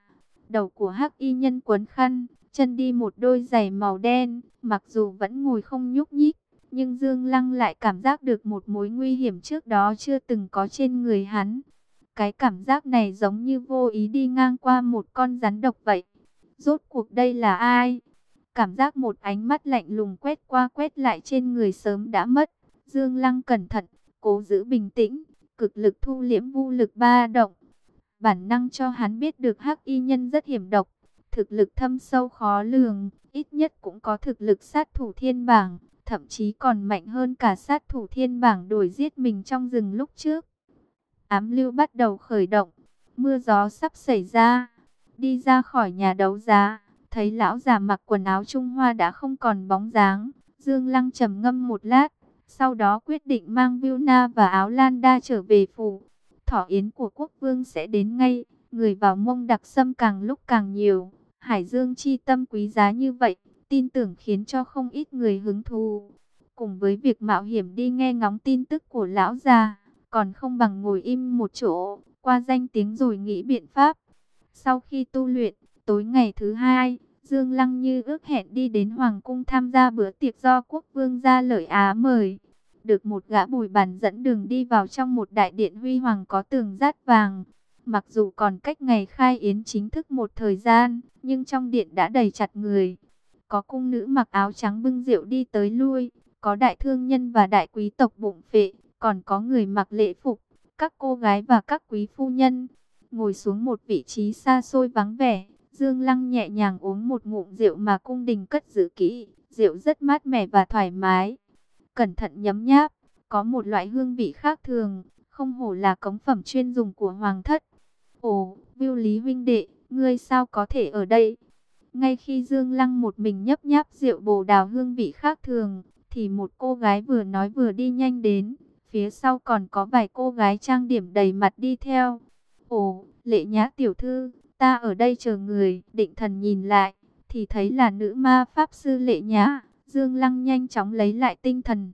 Đầu của hắc y nhân quấn khăn, chân đi một đôi giày màu đen, mặc dù vẫn ngồi không nhúc nhích, nhưng Dương Lăng lại cảm giác được một mối nguy hiểm trước đó chưa từng có trên người hắn. Cái cảm giác này giống như vô ý đi ngang qua một con rắn độc vậy. Rốt cuộc đây là ai? Cảm giác một ánh mắt lạnh lùng quét qua quét lại trên người sớm đã mất. Dương Lăng cẩn thận, cố giữ bình tĩnh, cực lực thu liễm vu lực ba động. Bản năng cho hắn biết được hắc y nhân rất hiểm độc, thực lực thâm sâu khó lường, ít nhất cũng có thực lực sát thủ thiên bảng, thậm chí còn mạnh hơn cả sát thủ thiên bảng đuổi giết mình trong rừng lúc trước. Ám lưu bắt đầu khởi động, mưa gió sắp xảy ra, đi ra khỏi nhà đấu giá, thấy lão già mặc quần áo Trung Hoa đã không còn bóng dáng, Dương Lăng trầm ngâm một lát, sau đó quyết định mang Vilna và áo Lan Đa trở về phủ. Thỏ yến của quốc vương sẽ đến ngay, người vào mông đặc sâm càng lúc càng nhiều. Hải Dương chi tâm quý giá như vậy, tin tưởng khiến cho không ít người hứng thú. Cùng với việc mạo hiểm đi nghe ngóng tin tức của lão già, còn không bằng ngồi im một chỗ, qua danh tiếng rồi nghĩ biện pháp. Sau khi tu luyện, tối ngày thứ hai, Dương Lăng như ước hẹn đi đến Hoàng Cung tham gia bữa tiệc do quốc vương gia lợi Á mời. Được một gã bùi bàn dẫn đường đi vào trong một đại điện huy hoàng có tường rát vàng. Mặc dù còn cách ngày khai yến chính thức một thời gian, nhưng trong điện đã đầy chặt người. Có cung nữ mặc áo trắng bưng rượu đi tới lui, có đại thương nhân và đại quý tộc bụng phệ, còn có người mặc lễ phục, các cô gái và các quý phu nhân. Ngồi xuống một vị trí xa xôi vắng vẻ, Dương Lăng nhẹ nhàng uống một ngụm rượu mà cung đình cất giữ kỹ, rượu rất mát mẻ và thoải mái. Cẩn thận nhấm nháp, có một loại hương vị khác thường, không hổ là cống phẩm chuyên dùng của hoàng thất. Ồ, Viu Lý huynh đệ, ngươi sao có thể ở đây? Ngay khi Dương Lăng một mình nhấp nháp rượu bồ đào hương vị khác thường, thì một cô gái vừa nói vừa đi nhanh đến, phía sau còn có vài cô gái trang điểm đầy mặt đi theo. Ồ, lệ nhã tiểu thư, ta ở đây chờ người, định thần nhìn lại, thì thấy là nữ ma pháp sư lệ nhã. Dương Lăng nhanh chóng lấy lại tinh thần.